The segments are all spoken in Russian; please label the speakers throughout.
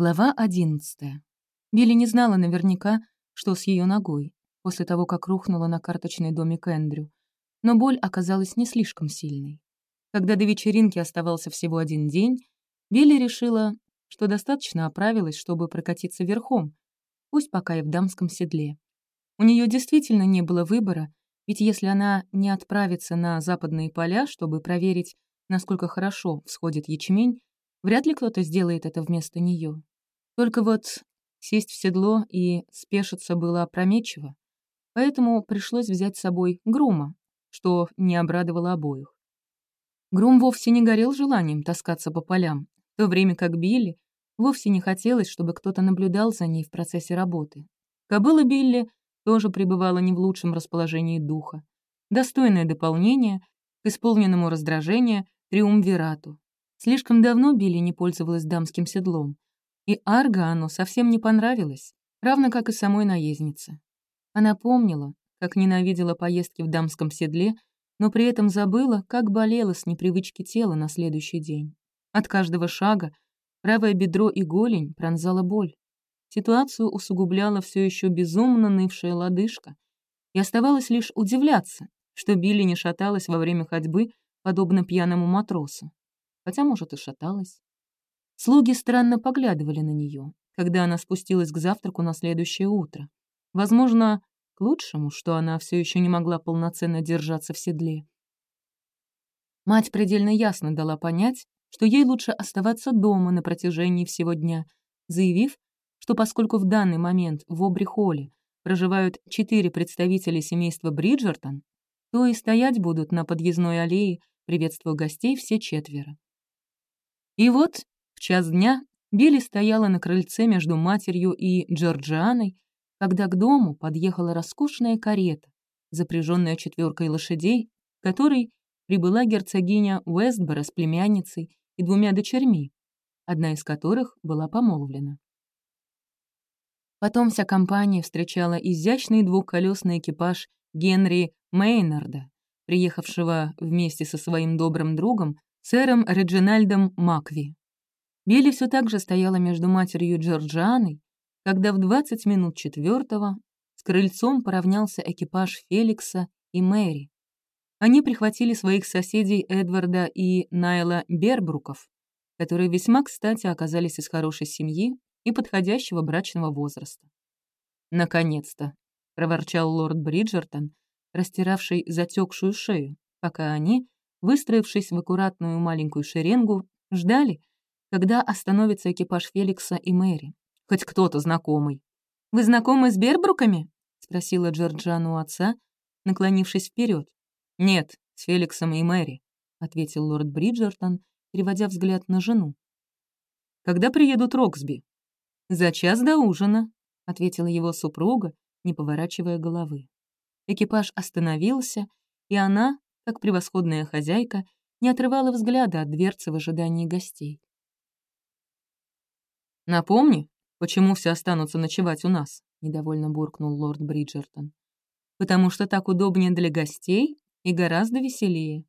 Speaker 1: Глава одиннадцатая. Билли не знала наверняка, что с ее ногой, после того, как рухнула на карточный домик Эндрю, но боль оказалась не слишком сильной. Когда до вечеринки оставался всего один день, Билли решила, что достаточно оправилась, чтобы прокатиться верхом, пусть пока и в дамском седле. У нее действительно не было выбора, ведь если она не отправится на западные поля, чтобы проверить, насколько хорошо всходит ячмень, вряд ли кто-то сделает это вместо нее. Только вот сесть в седло и спешиться было опрометчиво, поэтому пришлось взять с собой грума, что не обрадовало обоих. Грум вовсе не горел желанием таскаться по полям, в то время как Билли вовсе не хотелось, чтобы кто-то наблюдал за ней в процессе работы. Кобыла Билли тоже пребывала не в лучшем расположении духа. Достойное дополнение к исполненному раздражению триумвирату. Слишком давно Билли не пользовалась дамским седлом, и Арго оно совсем не понравилось, равно как и самой наезднице. Она помнила, как ненавидела поездки в дамском седле, но при этом забыла, как болела с непривычки тела на следующий день. От каждого шага правое бедро и голень пронзала боль. Ситуацию усугубляла все еще безумно нывшая лодыжка, и оставалось лишь удивляться, что Билли не шаталась во время ходьбы, подобно пьяному матросу. Хотя, может, и шаталась. Слуги странно поглядывали на нее, когда она спустилась к завтраку на следующее утро. Возможно, к лучшему, что она все еще не могла полноценно держаться в седле. Мать предельно ясно дала понять, что ей лучше оставаться дома на протяжении всего дня, заявив, что поскольку в данный момент в Обри-Холле проживают четыре представителя семейства Бриджертон, то и стоять будут на подъездной аллее, приветствуя гостей все четверо. И вот в час дня Билли стояла на крыльце между матерью и Джорджианой, когда к дому подъехала роскошная карета, запряженная четверкой лошадей, которой прибыла герцогиня Уэстбора с племянницей и двумя дочерьми, одна из которых была помолвлена. Потом вся компания встречала изящный двухколесный экипаж Генри Мейнарда, приехавшего вместе со своим добрым другом, сэром Реджинальдом Макви. Билли все так же стояла между матерью и Джорджианой, когда в 20 минут четвертого с крыльцом поравнялся экипаж Феликса и Мэри. Они прихватили своих соседей Эдварда и Найла Бербруков, которые весьма кстати оказались из хорошей семьи и подходящего брачного возраста. «Наконец-то!» — проворчал лорд Бриджертон, растиравший затекшую шею, пока они, выстроившись в аккуратную маленькую шеренгу, ждали, когда остановится экипаж Феликса и Мэри. Хоть кто-то знакомый. «Вы знакомы с Бербруками?» — спросила Джорджану отца, наклонившись вперед. «Нет, с Феликсом и Мэри», — ответил лорд Бриджертон, переводя взгляд на жену. «Когда приедут Роксби?» «За час до ужина», — ответила его супруга, не поворачивая головы. Экипаж остановился, и она, как превосходная хозяйка, не отрывала взгляда от дверцы в ожидании гостей. «Напомни, почему все останутся ночевать у нас?» — недовольно буркнул лорд Бриджертон. «Потому что так удобнее для гостей и гораздо веселее».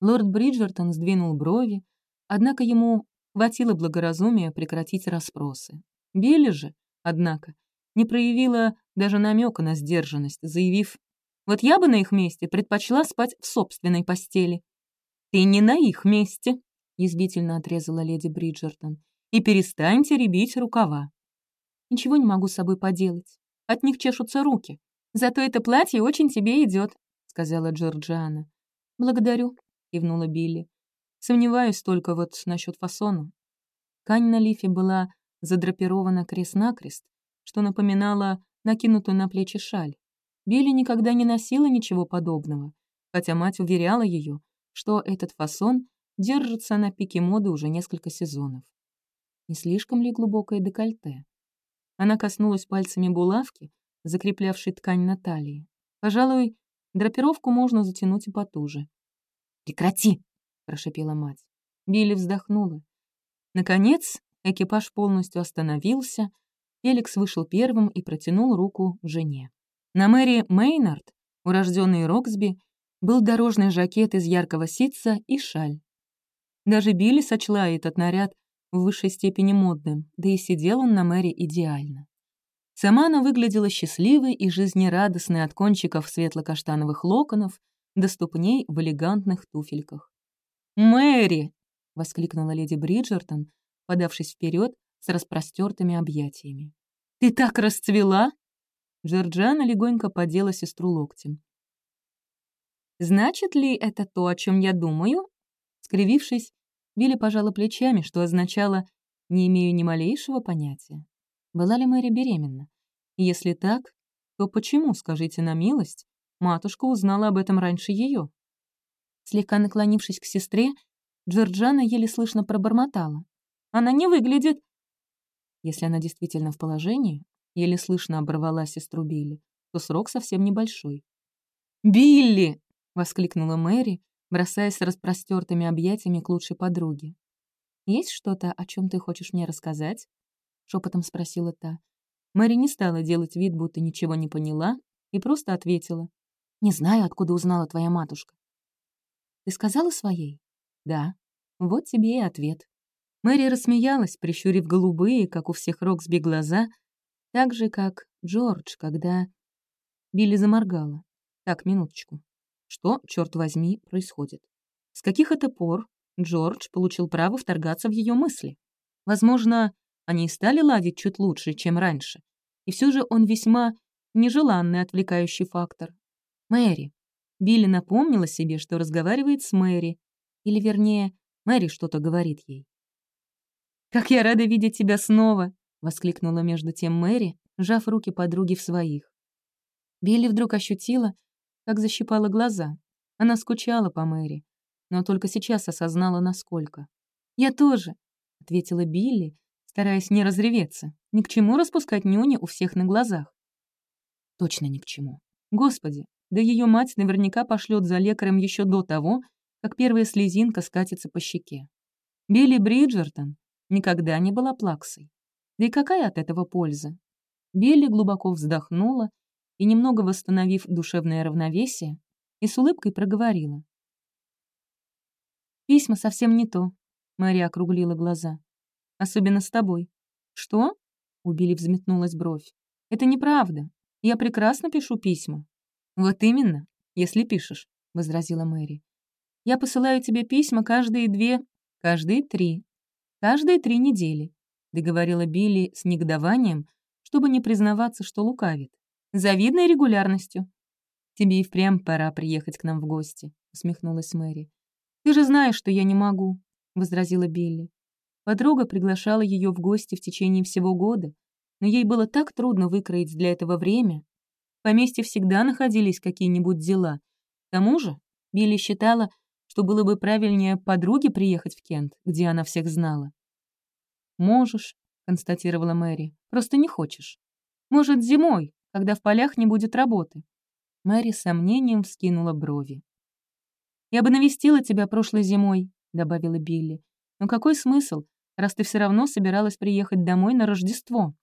Speaker 1: Лорд Бриджертон сдвинул брови, однако ему хватило благоразумия прекратить расспросы. Билли же, однако, не проявила даже намека на сдержанность, заявив, «Вот я бы на их месте предпочла спать в собственной постели». «Ты не на их месте», — язвительно отрезала леди Бриджертон и перестаньте ребить рукава. Ничего не могу с собой поделать. От них чешутся руки. Зато это платье очень тебе идет, сказала Джорджиана. Благодарю, кивнула Билли. Сомневаюсь только вот насчет фасона. Ткань на лифе была задрапирована крест-накрест, что напоминало накинутую на плечи шаль. Билли никогда не носила ничего подобного, хотя мать уверяла ее, что этот фасон держится на пике моды уже несколько сезонов. Не слишком ли глубокое декольте? Она коснулась пальцами булавки, закреплявшей ткань на талии. Пожалуй, драпировку можно затянуть и потуже. «Прекрати!» — прошепела мать. Билли вздохнула. Наконец, экипаж полностью остановился. Феликс вышел первым и протянул руку жене. На Мэри Мейнард, урожденный Роксби, был дорожный жакет из яркого ситца и шаль. Даже Билли сочла этот наряд в высшей степени модным, да и сидел он на Мэри идеально. Сама она выглядела счастливой и жизнерадостной от кончиков светло-каштановых локонов до ступней в элегантных туфельках. «Мэри!» — воскликнула леди Бриджертон, подавшись вперед с распростертыми объятиями. «Ты так расцвела!» Джорджана легонько подела сестру локтем. «Значит ли это то, о чем я думаю?» Скривившись, Вилли пожала плечами, что означало «не имею ни малейшего понятия». Была ли Мэри беременна? Если так, то почему, скажите на милость, матушка узнала об этом раньше ее? Слегка наклонившись к сестре, Джорджана еле слышно пробормотала. «Она не выглядит...» Если она действительно в положении, еле слышно оборвала сестру Билли, то срок совсем небольшой. «Билли!» — воскликнула Мэри, бросаясь распростертыми объятиями к лучшей подруге. «Есть что-то, о чем ты хочешь мне рассказать?» — шепотом спросила та. Мэри не стала делать вид, будто ничего не поняла, и просто ответила. «Не знаю, откуда узнала твоя матушка». «Ты сказала своей?» «Да». Вот тебе и ответ. Мэри рассмеялась, прищурив голубые, как у всех Роксби, глаза, так же, как Джордж, когда... Билли заморгала. Так, минуточку. Что, черт возьми, происходит? С каких это пор Джордж получил право вторгаться в ее мысли? Возможно, они и стали ладить чуть лучше, чем раньше. И все же он весьма нежеланный отвлекающий фактор. Мэри. Билли напомнила себе, что разговаривает с Мэри. Или, вернее, Мэри что-то говорит ей. «Как я рада видеть тебя снова!» — воскликнула между тем Мэри, сжав руки подруги в своих. Билли вдруг ощутила, как защипала глаза. Она скучала по Мэри, но только сейчас осознала, насколько. «Я тоже», — ответила Билли, стараясь не разреветься. Ни к чему распускать нюни у всех на глазах. Точно ни к чему. Господи, да ее мать наверняка пошлет за лекарем еще до того, как первая слезинка скатится по щеке. Билли Бриджертон никогда не была плаксой. Да и какая от этого польза? Билли глубоко вздохнула и, немного восстановив душевное равновесие, и с улыбкой проговорила. «Письма совсем не то», — Мэри округлила глаза. «Особенно с тобой». «Что?» — у Билли взметнулась бровь. «Это неправда. Я прекрасно пишу письма». «Вот именно, если пишешь», — возразила Мэри. «Я посылаю тебе письма каждые две, каждые три, каждые три недели», — договорила Билли с негодованием, чтобы не признаваться, что лукавит завидной регулярностью. Тебе и впрямь пора приехать к нам в гости», — усмехнулась Мэри. «Ты же знаешь, что я не могу», — возразила Билли. Подруга приглашала ее в гости в течение всего года, но ей было так трудно выкроить для этого время. В поместье всегда находились какие-нибудь дела. К тому же Билли считала, что было бы правильнее подруге приехать в Кент, где она всех знала. «Можешь», — констатировала Мэри, — «просто не хочешь. Может, зимой, когда в полях не будет работы». Мэри с сомнением вскинула брови. «Я бы навестила тебя прошлой зимой», — добавила Билли. «Но какой смысл, раз ты все равно собиралась приехать домой на Рождество?»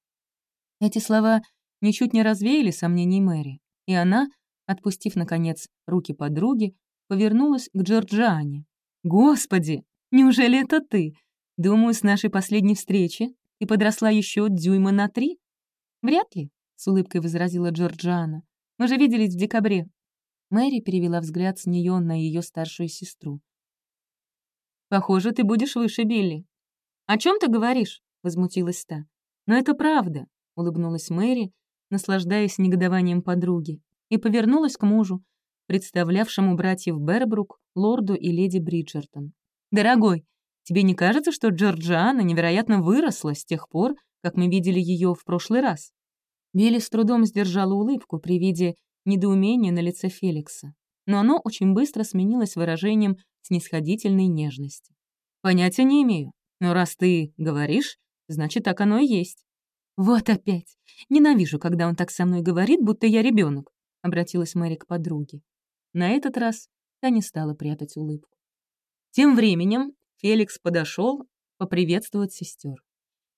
Speaker 1: Эти слова ничуть не развеяли сомнений Мэри, и она, отпустив, наконец, руки подруги, повернулась к Джорджиане. «Господи, неужели это ты? Думаю, с нашей последней встречи ты подросла еще дюйма на три?» «Вряд ли», с улыбкой возразила Джорджиана. «Мы же виделись в декабре». Мэри перевела взгляд с нее на ее старшую сестру. «Похоже, ты будешь выше Билли». «О чем ты говоришь?» — возмутилась та. «Но это правда», — улыбнулась Мэри, наслаждаясь негодованием подруги, и повернулась к мужу, представлявшему братьев Бербрук, лорду и леди Бриджертон. «Дорогой, тебе не кажется, что Джорджиана невероятно выросла с тех пор, как мы видели ее в прошлый раз?» Билли с трудом сдержала улыбку при виде недоумения на лице Феликса, но оно очень быстро сменилось выражением снисходительной нежности. «Понятия не имею, но раз ты говоришь, значит, так оно и есть». «Вот опять! Ненавижу, когда он так со мной говорит, будто я ребенок, обратилась Мэри к подруге. На этот раз та не стала прятать улыбку. Тем временем Феликс подошел поприветствовать сестер.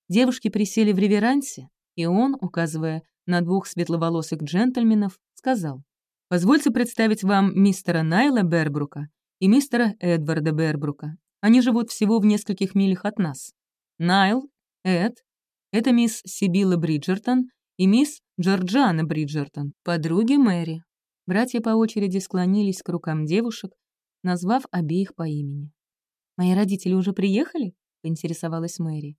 Speaker 1: Девушки присели в реверансе, и он, указывая на двух светловолосых джентльменов, сказал, «Позвольте представить вам мистера Найла Бербрука и мистера Эдварда Бербрука. Они живут всего в нескольких милях от нас». Найл, Эд, это мисс Сибила Бриджертон и мисс Джорджана Бриджертон, подруги Мэри. Братья по очереди склонились к рукам девушек, назвав обеих по имени. «Мои родители уже приехали?» — поинтересовалась Мэри.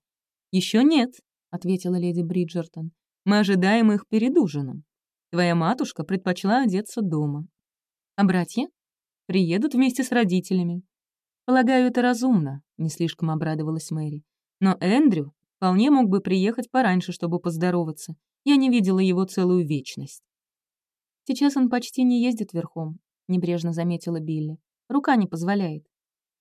Speaker 1: Еще нет», — ответила леди Бриджертон. «Мы ожидаем их перед ужином. Твоя матушка предпочла одеться дома. А братья? Приедут вместе с родителями. Полагаю, это разумно», — не слишком обрадовалась Мэри. «Но Эндрю вполне мог бы приехать пораньше, чтобы поздороваться. Я не видела его целую вечность». «Сейчас он почти не ездит верхом», — небрежно заметила Билли. «Рука не позволяет.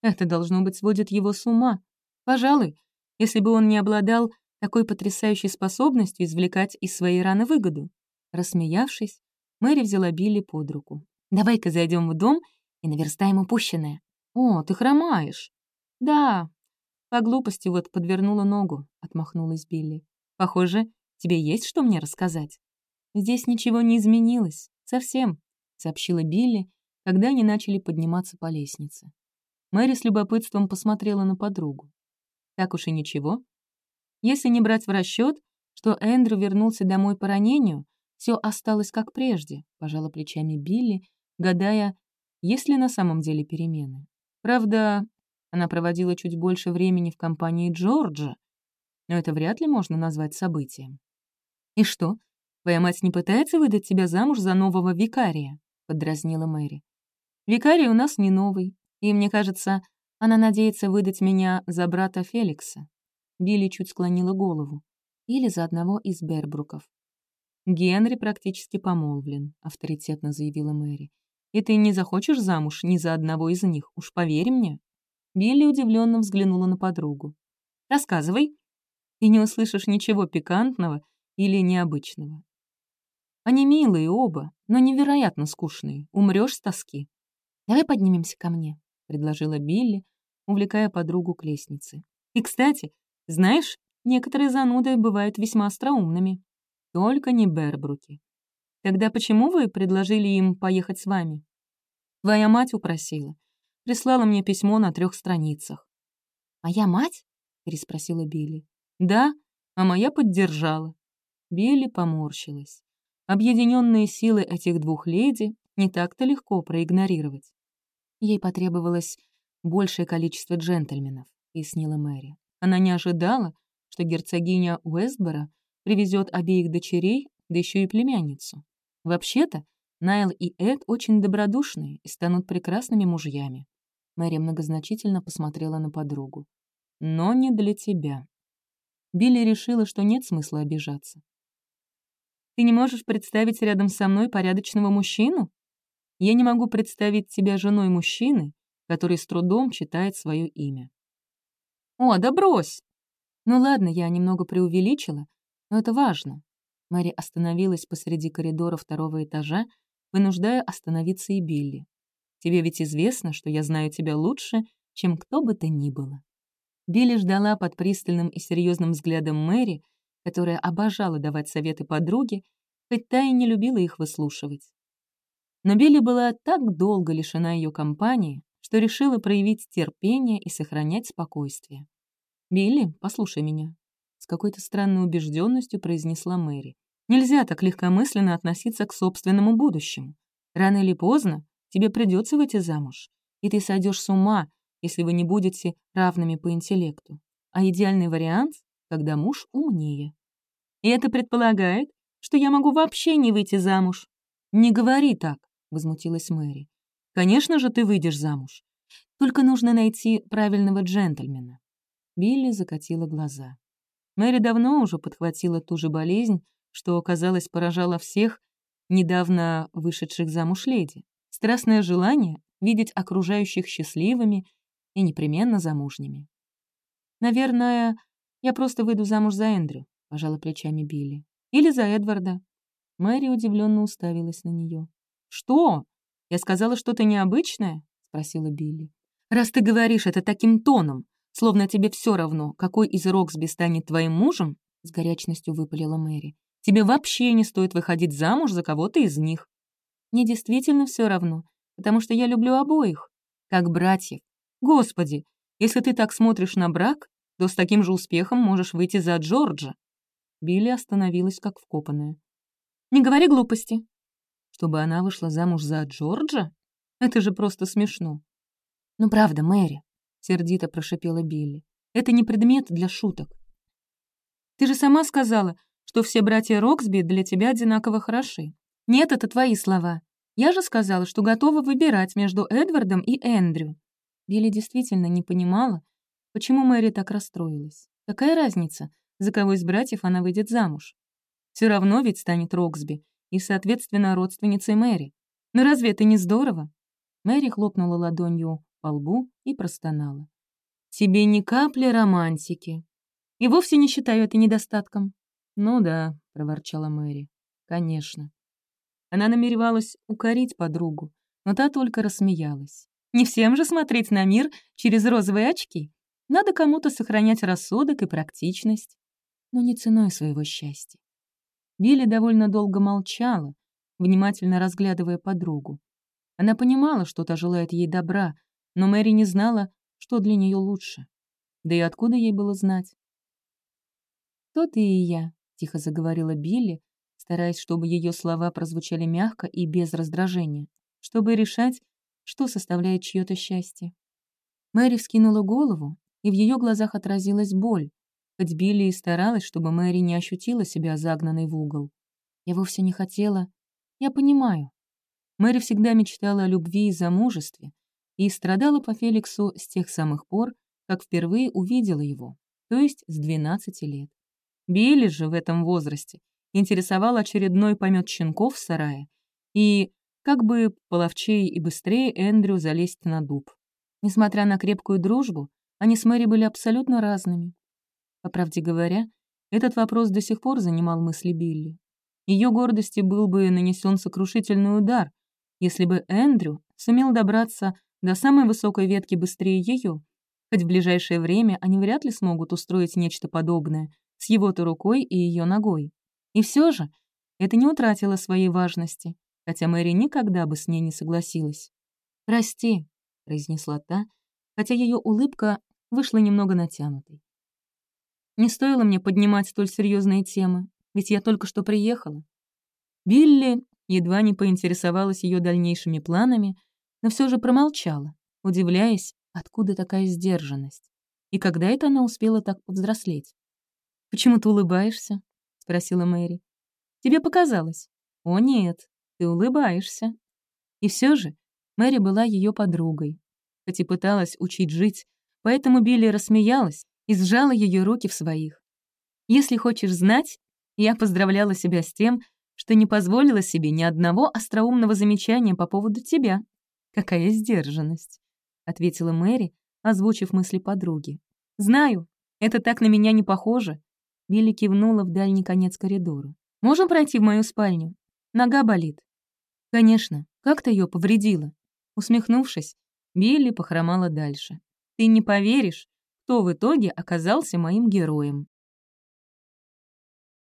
Speaker 1: Это, должно быть, сводит его с ума. Пожалуй, если бы он не обладал такой потрясающей способностью извлекать из своей раны выгоду. Рассмеявшись, Мэри взяла Билли под руку. «Давай-ка зайдем в дом и наверстаем упущенное». «О, ты хромаешь». «Да». По глупости вот подвернула ногу, — отмахнулась Билли. «Похоже, тебе есть что мне рассказать?» «Здесь ничего не изменилось. Совсем», — сообщила Билли, когда они начали подниматься по лестнице. Мэри с любопытством посмотрела на подругу. Так уж и ничего. Если не брать в расчет, что Эндрю вернулся домой по ранению, все осталось как прежде, пожала плечами Билли, гадая, есть ли на самом деле перемены. Правда, она проводила чуть больше времени в компании Джорджа, но это вряд ли можно назвать событием. «И что, твоя мать не пытается выдать тебя замуж за нового викария?» — подразнила Мэри. «Викарий у нас не новый, и, мне кажется, она надеется выдать меня за брата Феликса. Билли чуть склонила голову. Или за одного из Бербруков. «Генри практически помолвлен», — авторитетно заявила Мэри. «И ты не захочешь замуж ни за одного из них, уж поверь мне». Билли удивленно взглянула на подругу. «Рассказывай. Ты не услышишь ничего пикантного или необычного. Они милые оба, но невероятно скучные. Умрешь с тоски. Давай поднимемся ко мне», — предложила Билли, увлекая подругу к лестнице. «И, кстати, знаешь, некоторые зануды бывают весьма остроумными. Только не Бербруки. Тогда почему вы предложили им поехать с вами?» «Твоя мать упросила. Прислала мне письмо на трех страницах». «Моя мать?» — переспросила Билли. «Да, а моя поддержала». Билли поморщилась. Объединенные силы этих двух леди не так-то легко проигнорировать. Ей потребовалось большее количество джентльменов, пояснила Мэри. Она не ожидала, что герцогиня Уэстбора привезет обеих дочерей, да еще и племянницу. Вообще-то, Найл и Эд очень добродушные и станут прекрасными мужьями. Мэри многозначительно посмотрела на подругу. «Но не для тебя». Билли решила, что нет смысла обижаться. «Ты не можешь представить рядом со мной порядочного мужчину? Я не могу представить тебя женой мужчины, который с трудом читает свое имя. «О, да брось!» «Ну ладно, я немного преувеличила, но это важно». Мэри остановилась посреди коридора второго этажа, вынуждая остановиться и Билли. «Тебе ведь известно, что я знаю тебя лучше, чем кто бы то ни было». Билли ждала под пристальным и серьезным взглядом Мэри, которая обожала давать советы подруге, хоть та и не любила их выслушивать. Но Билли была так долго лишена ее компании, что решила проявить терпение и сохранять спокойствие. «Билли, послушай меня», — с какой-то странной убежденностью произнесла Мэри. «Нельзя так легкомысленно относиться к собственному будущему. Рано или поздно тебе придется выйти замуж, и ты сойдешь с ума, если вы не будете равными по интеллекту. А идеальный вариант — когда муж умнее. И это предполагает, что я могу вообще не выйти замуж. Не говори так, — возмутилась Мэри. Конечно же, ты выйдешь замуж. Только нужно найти правильного джентльмена». Билли закатила глаза. Мэри давно уже подхватила ту же болезнь, что, казалось, поражала всех недавно вышедших замуж леди. Страстное желание видеть окружающих счастливыми и непременно замужними. «Наверное, я просто выйду замуж за Эндрю», — пожала плечами Билли. «Или за Эдварда». Мэри удивленно уставилась на нее. «Что? «Я сказала что-то необычное?» — спросила Билли. «Раз ты говоришь это таким тоном, словно тебе все равно, какой из Роксби станет твоим мужем», — с горячностью выпалила Мэри, «тебе вообще не стоит выходить замуж за кого-то из них». «Мне действительно все равно, потому что я люблю обоих, как братьев. Господи, если ты так смотришь на брак, что с таким же успехом можешь выйти за Джорджа». Билли остановилась как вкопанная. «Не говори глупости». «Чтобы она вышла замуж за Джорджа? Это же просто смешно». «Ну правда, Мэри», — сердито прошипела Билли. «Это не предмет для шуток. Ты же сама сказала, что все братья Роксби для тебя одинаково хороши. Нет, это твои слова. Я же сказала, что готова выбирать между Эдвардом и Эндрю. Билли действительно не понимала, почему Мэри так расстроилась. Какая разница, за кого из братьев она выйдет замуж? Все равно ведь станет Роксби и, соответственно, родственницей Мэри. Но разве это не здорово? Мэри хлопнула ладонью по лбу и простонала. «Тебе ни капли романтики. И вовсе не считаю это недостатком». «Ну да», — проворчала Мэри. «Конечно». Она намеревалась укорить подругу, но та только рассмеялась. «Не всем же смотреть на мир через розовые очки. Надо кому-то сохранять рассудок и практичность, но не ценой своего счастья». Билли довольно долго молчала, внимательно разглядывая подругу. Она понимала, что та желает ей добра, но Мэри не знала, что для нее лучше. Да и откуда ей было знать? «То ты и я», — тихо заговорила Билли, стараясь, чтобы ее слова прозвучали мягко и без раздражения, чтобы решать, что составляет чье-то счастье. Мэри вскинула голову, и в ее глазах отразилась боль, хоть Билли и старалась, чтобы Мэри не ощутила себя загнанной в угол. Я вовсе не хотела... Я понимаю. Мэри всегда мечтала о любви и замужестве, и страдала по Феликсу с тех самых пор, как впервые увидела его, то есть с 12 лет. Билли же в этом возрасте интересовал очередной помет щенков в сарае и, как бы половчее и быстрее Эндрю залезть на дуб. Несмотря на крепкую дружбу, они с Мэри были абсолютно разными. По правде говоря, этот вопрос до сих пор занимал мысли Билли. Ее гордости был бы нанесен сокрушительный удар, если бы Эндрю сумел добраться до самой высокой ветки быстрее ее, хоть в ближайшее время они вряд ли смогут устроить нечто подобное с его-то рукой и ее ногой. И все же это не утратило своей важности, хотя Мэри никогда бы с ней не согласилась. «Прости», — произнесла та, хотя ее улыбка вышла немного натянутой. «Не стоило мне поднимать столь серьезные темы, ведь я только что приехала». Билли едва не поинтересовалась ее дальнейшими планами, но все же промолчала, удивляясь, откуда такая сдержанность. И когда это она успела так повзрослеть? «Почему ты улыбаешься?» — спросила Мэри. «Тебе показалось?» «О, нет, ты улыбаешься». И все же Мэри была ее подругой, хоть и пыталась учить жить, поэтому Билли рассмеялась и сжала ее руки в своих. «Если хочешь знать, я поздравляла себя с тем, что не позволила себе ни одного остроумного замечания по поводу тебя. Какая сдержанность!» — ответила Мэри, озвучив мысли подруги. «Знаю, это так на меня не похоже, Билли кивнула в дальний конец коридора. «Можем пройти в мою спальню? Нога болит». «Конечно. Как ты ее повредила?» Усмехнувшись, Билли похромала дальше. «Ты не поверишь, кто в итоге оказался моим героем».